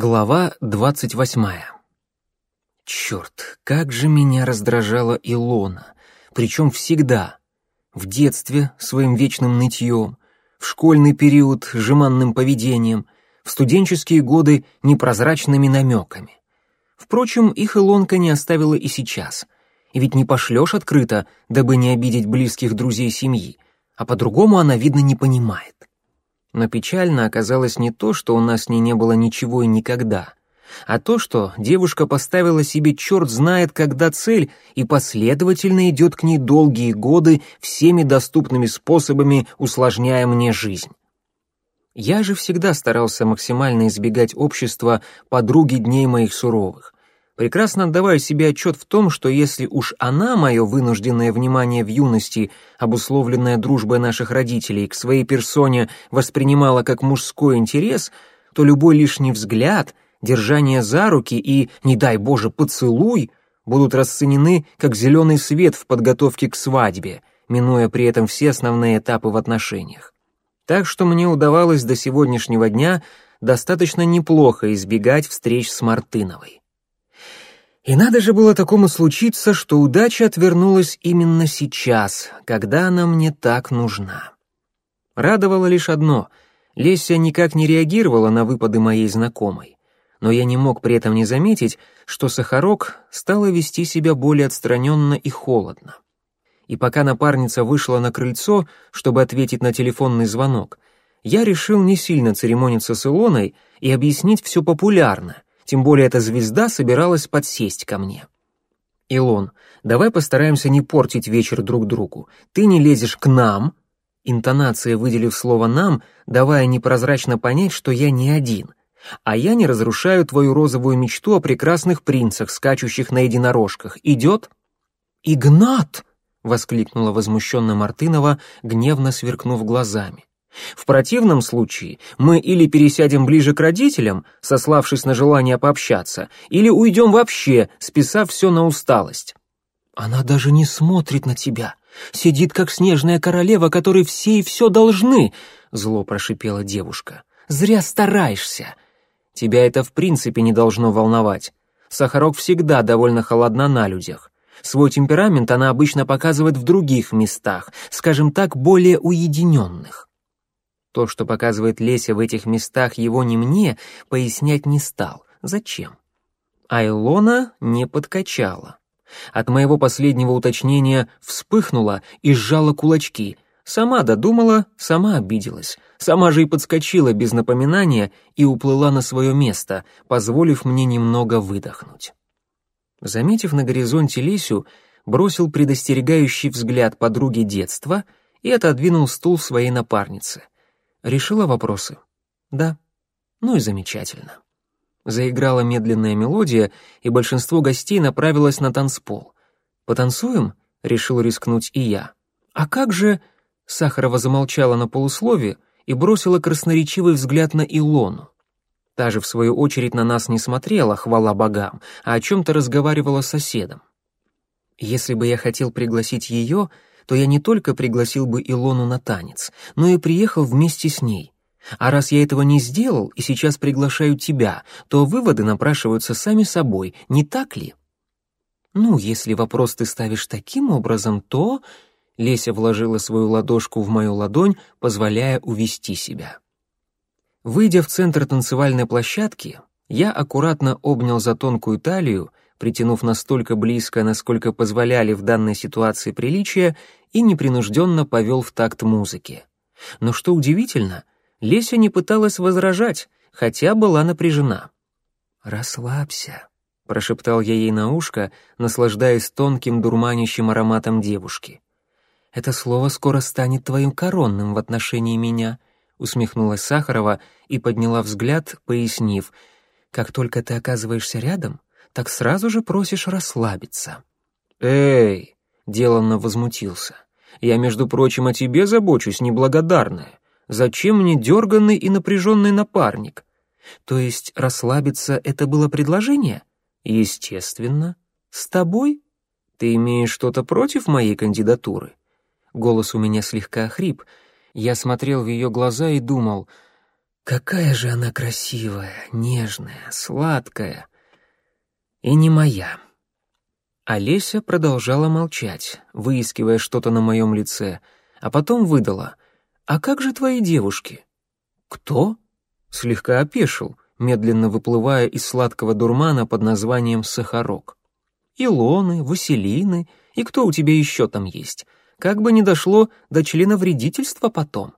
Глава двадцать восьмая. Черт, как же меня раздражала Илона, причем всегда. В детстве своим вечным нытьем, в школьный период жеманным поведением, в студенческие годы непрозрачными намеками. Впрочем, их Илонка не оставила и сейчас. И ведь не пошлешь открыто, дабы не обидеть близких друзей семьи, а по-другому она, видно, не понимает. Но печально оказалось не то, что у нас с ней не было ничего и никогда, а то, что девушка поставила себе черт знает когда цель и последовательно идет к ней долгие годы всеми доступными способами, усложняя мне жизнь. Я же всегда старался максимально избегать общества подруги дней моих суровых, прекрасно отдавая себе отчет в том, что если уж она мое вынужденное внимание в юности, обусловленное дружбой наших родителей, к своей персоне воспринимала как мужской интерес, то любой лишний взгляд, держание за руки и, не дай Боже, поцелуй будут расценены как зеленый свет в подготовке к свадьбе, минуя при этом все основные этапы в отношениях. Так что мне удавалось до сегодняшнего дня достаточно неплохо избегать встреч с Мартыновой. И надо же было такому случиться, что удача отвернулась именно сейчас, когда она мне так нужна. Радовало лишь одно — Леся никак не реагировала на выпады моей знакомой. Но я не мог при этом не заметить, что Сахарок стала вести себя более отстраненно и холодно. И пока напарница вышла на крыльцо, чтобы ответить на телефонный звонок, я решил не сильно церемониться с Илоной и объяснить все популярно — тем более эта звезда собиралась подсесть ко мне. «Илон, давай постараемся не портить вечер друг другу. Ты не лезешь к нам», интонация, выделив слово «нам», давая непрозрачно понять, что я не один, а я не разрушаю твою розовую мечту о прекрасных принцах, скачущих на единорожках. Идет?» «Игнат!» — воскликнула возмущенно Мартынова, гневно сверкнув глазами. В противном случае мы или пересядем ближе к родителям, сославшись на желание пообщаться, или уйдем вообще, списав все на усталость. Она даже не смотрит на тебя. Сидит, как снежная королева, которой все и все должны, зло прошипела девушка. Зря стараешься. Тебя это в принципе не должно волновать. Сахарок всегда довольно холодна на людях. Свой темперамент она обычно показывает в других местах, скажем так, более уединенных. То, что показывает Леся в этих местах его не мне, пояснять не стал. Зачем? А не подкачала. От моего последнего уточнения вспыхнула и сжала кулачки. Сама додумала, сама обиделась. Сама же и подскочила без напоминания и уплыла на свое место, позволив мне немного выдохнуть. Заметив на горизонте Лесю, бросил предостерегающий взгляд подруги детства и отодвинул стул своей напарницы — Решила вопросы? Да. Ну и замечательно. Заиграла медленная мелодия, и большинство гостей направилось на танцпол. «Потанцуем?» — решил рискнуть и я. «А как же...» — Сахарова замолчала на полуслове и бросила красноречивый взгляд на Илону. Та же, в свою очередь, на нас не смотрела, хвала богам, а о чем-то разговаривала с соседом. Если бы я хотел пригласить ее, то я не только пригласил бы Илону на танец, но и приехал вместе с ней. А раз я этого не сделал и сейчас приглашаю тебя, то выводы напрашиваются сами собой, не так ли? Ну, если вопрос ты ставишь таким образом, то... Леся вложила свою ладошку в мою ладонь, позволяя увести себя. Выйдя в центр танцевальной площадки, я аккуратно обнял за тонкую талию притянув настолько близко, насколько позволяли в данной ситуации приличия, и непринужденно повел в такт музыки. Но что удивительно, Леся не пыталась возражать, хотя была напряжена. «Расслабься», — прошептал я ей на ушко, наслаждаясь тонким дурманящим ароматом девушки. «Это слово скоро станет твоим коронным в отношении меня», — усмехнулась Сахарова и подняла взгляд, пояснив, «как только ты оказываешься рядом, так сразу же просишь расслабиться». «Эй!» — деланно возмутился. «Я, между прочим, о тебе забочусь, неблагодарная. Зачем мне дерганный и напряженный напарник?» «То есть расслабиться — это было предложение?» «Естественно. С тобой? Ты имеешь что-то против моей кандидатуры?» Голос у меня слегка охрип. Я смотрел в ее глаза и думал, Какая же она красивая, нежная, сладкая. И не моя. Олеся продолжала молчать, выискивая что-то на моем лице, а потом выдала. «А как же твои девушки?» «Кто?» Слегка опешил, медленно выплывая из сладкого дурмана под названием «сахарок». «Илоны, Василины и кто у тебя еще там есть? Как бы ни дошло до члена вредительства потом».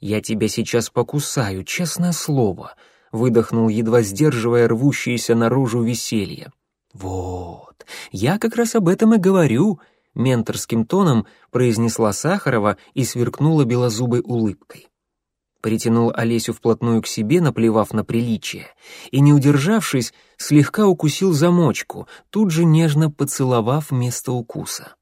«Я тебя сейчас покусаю, честное слово», — выдохнул, едва сдерживая рвущееся наружу веселье. «Вот, я как раз об этом и говорю», — менторским тоном произнесла Сахарова и сверкнула белозубой улыбкой притянул Олесю вплотную к себе, наплевав на приличие, и, не удержавшись, слегка укусил замочку, тут же нежно поцеловав место укуса.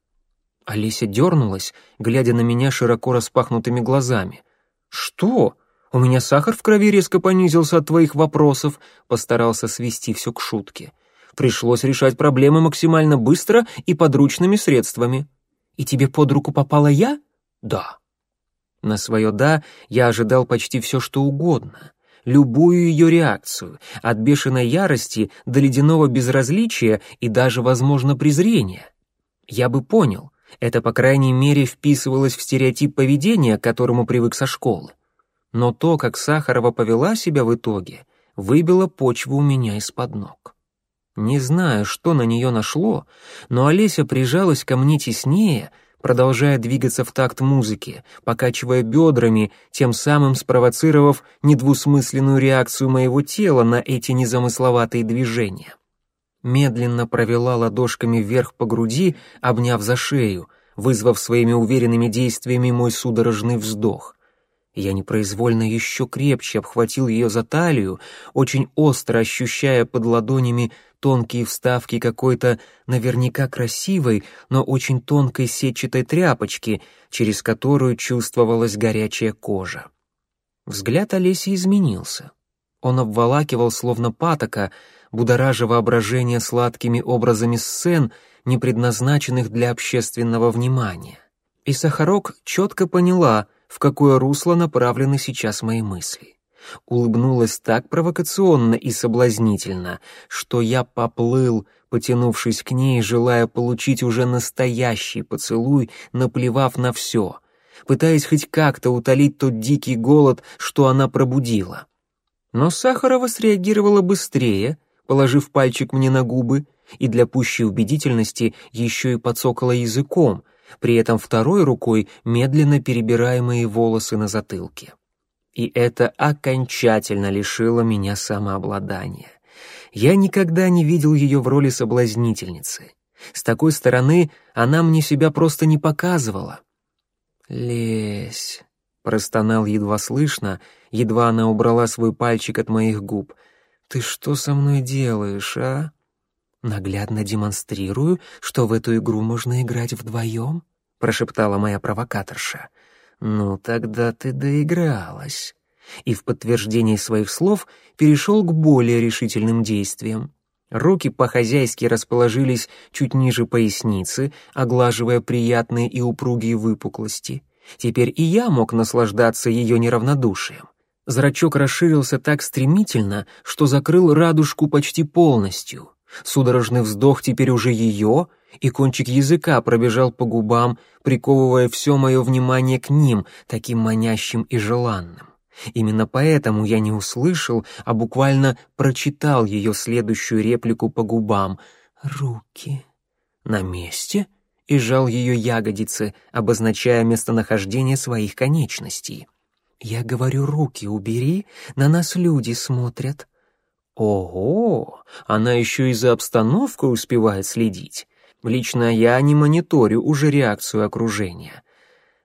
Олеся дернулась, глядя на меня широко распахнутыми глазами. «Что? У меня сахар в крови резко понизился от твоих вопросов», постарался свести все к шутке. «Пришлось решать проблемы максимально быстро и подручными средствами». «И тебе под руку попала я?» «Да». На свое «да» я ожидал почти все, что угодно. Любую ее реакцию, от бешеной ярости до ледяного безразличия и даже, возможно, презрения. Я бы понял, это, по крайней мере, вписывалось в стереотип поведения, к которому привык со школы. Но то, как Сахарова повела себя в итоге, выбило почву у меня из-под ног. Не знаю, что на нее нашло, но Олеся прижалась ко мне теснее — продолжая двигаться в такт музыки, покачивая бедрами, тем самым спровоцировав недвусмысленную реакцию моего тела на эти незамысловатые движения. Медленно провела ладошками вверх по груди, обняв за шею, вызвав своими уверенными действиями мой судорожный вздох. Я непроизвольно еще крепче обхватил ее за талию, очень остро ощущая под ладонями тонкие вставки какой-то наверняка красивой, но очень тонкой сетчатой тряпочки, через которую чувствовалась горячая кожа. Взгляд Олеси изменился. Он обволакивал, словно патока, будоража воображение сладкими образами сцен, не предназначенных для общественного внимания. И Сахарок четко поняла, в какое русло направлены сейчас мои мысли улыбнулась так провокационно и соблазнительно, что я поплыл, потянувшись к ней, желая получить уже настоящий поцелуй, наплевав на все, пытаясь хоть как-то утолить тот дикий голод, что она пробудила. Но Сахарова среагировала быстрее, положив пальчик мне на губы, и для пущей убедительности еще и подсокала языком, при этом второй рукой медленно перебирая мои волосы на затылке и это окончательно лишило меня самообладания. Я никогда не видел ее в роли соблазнительницы. С такой стороны она мне себя просто не показывала. «Лезь», — простонал едва слышно, едва она убрала свой пальчик от моих губ. «Ты что со мной делаешь, а?» «Наглядно демонстрирую, что в эту игру можно играть вдвоем», — прошептала моя провокаторша. «Ну, тогда ты доигралась». И в подтверждение своих слов перешел к более решительным действиям. Руки по-хозяйски расположились чуть ниже поясницы, оглаживая приятные и упругие выпуклости. Теперь и я мог наслаждаться ее неравнодушием. Зрачок расширился так стремительно, что закрыл радужку почти полностью. Судорожный вздох теперь уже ее, и кончик языка пробежал по губам, приковывая все мое внимание к ним, таким манящим и желанным. Именно поэтому я не услышал, а буквально прочитал ее следующую реплику по губам. «Руки». «На месте?» и жал ее ягодицы, обозначая местонахождение своих конечностей. «Я говорю, руки убери, на нас люди смотрят». «Ого, она еще и за обстановкой успевает следить. Лично я не мониторю уже реакцию окружения.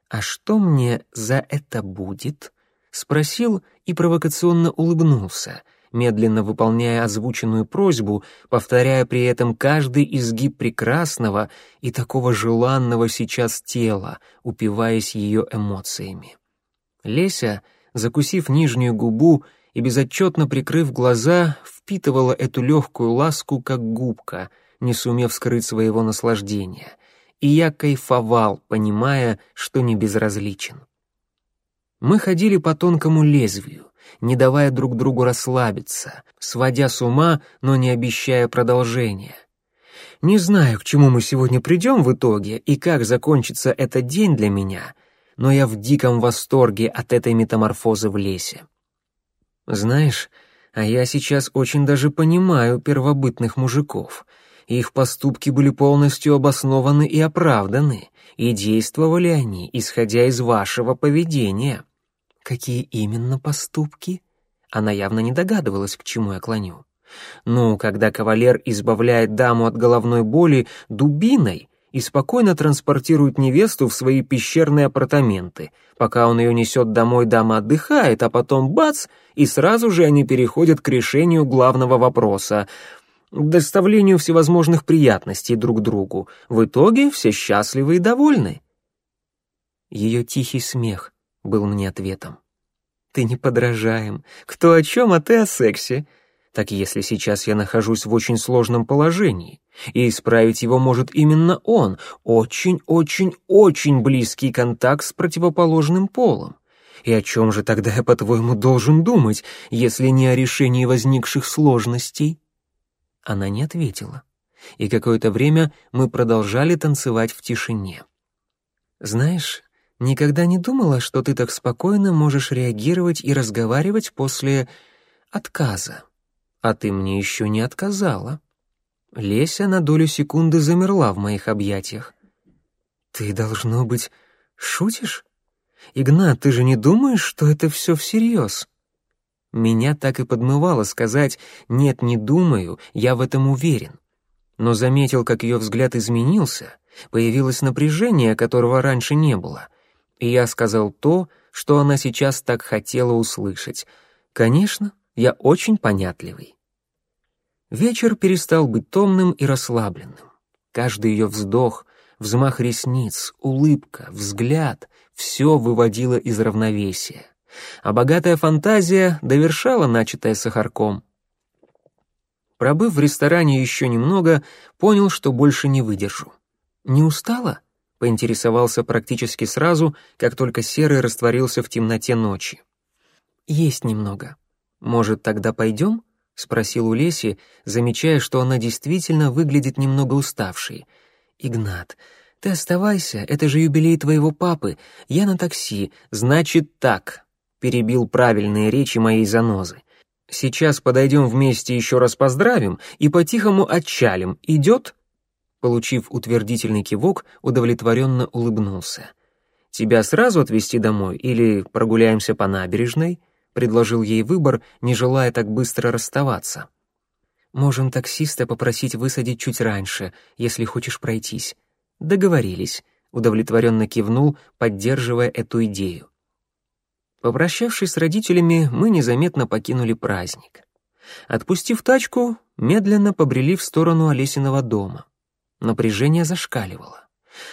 А что мне за это будет? Спросил и провокационно улыбнулся, медленно выполняя озвученную просьбу, повторяя при этом каждый изгиб прекрасного и такого желанного сейчас тела, упиваясь ее эмоциями. Леся, закусив нижнюю губу и безотчетно прикрыв глаза, впитывала эту легкую ласку, как губка — не сумев скрыть своего наслаждения, и я кайфовал, понимая, что не безразличен. Мы ходили по тонкому лезвию, не давая друг другу расслабиться, сводя с ума, но не обещая продолжения. Не знаю, к чему мы сегодня придем в итоге и как закончится этот день для меня, но я в диком восторге от этой метаморфозы в лесе. Знаешь, а я сейчас очень даже понимаю первобытных мужиков. Их поступки были полностью обоснованы и оправданы, и действовали они, исходя из вашего поведения. Какие именно поступки? Она явно не догадывалась, к чему я клоню. Ну, когда кавалер избавляет даму от головной боли дубиной и спокойно транспортирует невесту в свои пещерные апартаменты. Пока он ее несет домой, дама отдыхает, а потом бац, и сразу же они переходят к решению главного вопроса — доставлению всевозможных приятностей друг другу. В итоге все счастливы и довольны. Ее тихий смех был мне ответом. «Ты не подражаем. Кто о чем, а ты о сексе. Так если сейчас я нахожусь в очень сложном положении, и исправить его может именно он, очень-очень-очень близкий контакт с противоположным полом. И о чем же тогда я, по-твоему, должен думать, если не о решении возникших сложностей?» Она не ответила, и какое-то время мы продолжали танцевать в тишине. «Знаешь, никогда не думала, что ты так спокойно можешь реагировать и разговаривать после отказа. А ты мне еще не отказала». Леся на долю секунды замерла в моих объятиях. «Ты, должно быть, шутишь? Игнат, ты же не думаешь, что это все всерьез?» Меня так и подмывало сказать «нет, не думаю, я в этом уверен». Но заметил, как ее взгляд изменился, появилось напряжение, которого раньше не было. И я сказал то, что она сейчас так хотела услышать. «Конечно, я очень понятливый». Вечер перестал быть томным и расслабленным. Каждый ее вздох, взмах ресниц, улыбка, взгляд — все выводило из равновесия а богатая фантазия довершала начатое сахарком. Пробыв в ресторане еще немного, понял, что больше не выдержу. «Не устала?» — поинтересовался практически сразу, как только серый растворился в темноте ночи. «Есть немного. Может, тогда пойдем?» — спросил у Леси, замечая, что она действительно выглядит немного уставшей. «Игнат, ты оставайся, это же юбилей твоего папы. Я на такси, значит так», перебил правильные речи моей занозы. «Сейчас подойдем вместе еще раз поздравим и по-тихому отчалим. Идет?» Получив утвердительный кивок, удовлетворенно улыбнулся. «Тебя сразу отвезти домой или прогуляемся по набережной?» Предложил ей выбор, не желая так быстро расставаться. «Можем таксиста попросить высадить чуть раньше, если хочешь пройтись». «Договорились», — удовлетворенно кивнул, поддерживая эту идею. Попрощавшись с родителями, мы незаметно покинули праздник. Отпустив тачку, медленно побрели в сторону Олесиного дома. Напряжение зашкаливало.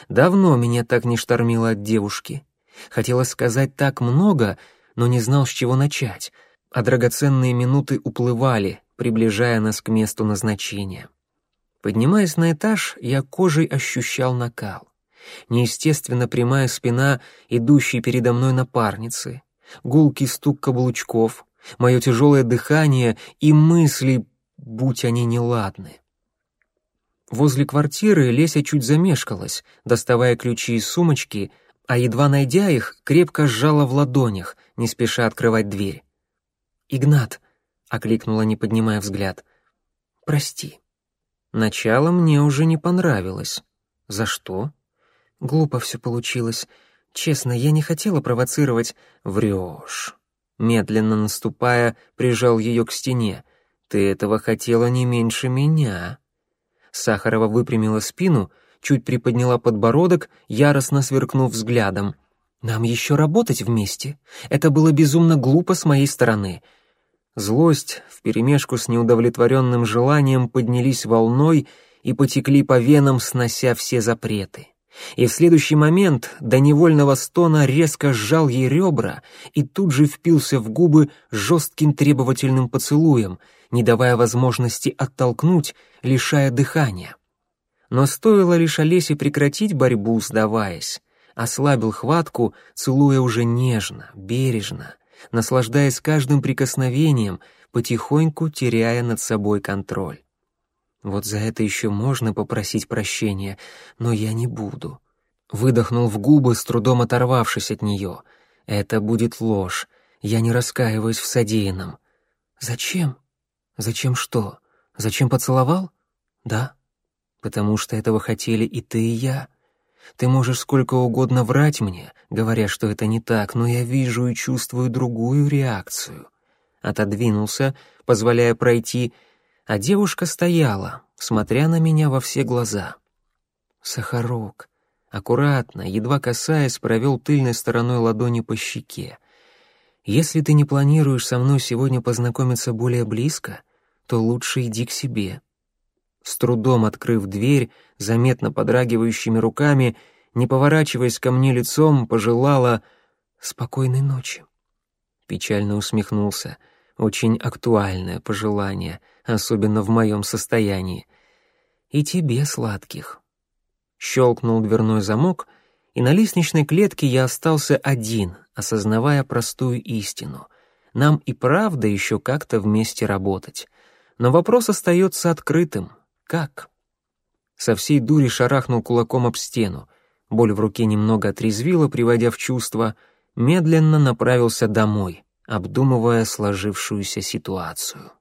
Давно меня так не штормило от девушки. Хотелось сказать так много, но не знал, с чего начать, а драгоценные минуты уплывали, приближая нас к месту назначения. Поднимаясь на этаж, я кожей ощущал накал. Неестественно прямая спина идущей передо мной напарницы, гулкий стук каблучков, мое тяжелое дыхание и мысли, будь они неладны. Возле квартиры Леся чуть замешкалась, доставая ключи из сумочки, а едва найдя их, крепко сжала в ладонях, не спеша открывать дверь. «Игнат», — окликнула, не поднимая взгляд, — «прости». Начало мне уже не понравилось. За что? Глупо все получилось. Честно, я не хотела провоцировать. Врешь. Медленно наступая, прижал ее к стене. Ты этого хотела не меньше меня. Сахарова выпрямила спину, чуть приподняла подбородок, яростно сверкнув взглядом. Нам еще работать вместе. Это было безумно глупо с моей стороны. Злость вперемешку с неудовлетворенным желанием поднялись волной и потекли по венам, снося все запреты и в следующий момент до невольного стона резко сжал ей ребра и тут же впился в губы жестким требовательным поцелуем, не давая возможности оттолкнуть, лишая дыхания. Но стоило лишь Олесе прекратить борьбу, сдаваясь, ослабил хватку, целуя уже нежно, бережно, наслаждаясь каждым прикосновением, потихоньку теряя над собой контроль. Вот за это еще можно попросить прощения, но я не буду. Выдохнул в губы, с трудом оторвавшись от нее. Это будет ложь. Я не раскаиваюсь в содеянном. Зачем? Зачем что? Зачем поцеловал? Да. Потому что этого хотели и ты, и я. Ты можешь сколько угодно врать мне, говоря, что это не так, но я вижу и чувствую другую реакцию. Отодвинулся, позволяя пройти, а девушка стояла, смотря на меня во все глаза. Сахарок, аккуратно, едва касаясь, провел тыльной стороной ладони по щеке. Если ты не планируешь со мной сегодня познакомиться более близко, то лучше иди к себе. С трудом открыв дверь, заметно подрагивающими руками, не поворачиваясь ко мне лицом, пожелала «спокойной ночи». Печально усмехнулся. Очень актуальное пожелание, особенно в моем состоянии. «И тебе сладких». Щелкнул дверной замок, и на лестничной клетке я остался один, осознавая простую истину. Нам и правда еще как-то вместе работать. Но вопрос остается открытым. Как? Со всей дури шарахнул кулаком об стену. Боль в руке немного отрезвила, приводя в чувство. Медленно направился домой, обдумывая сложившуюся ситуацию.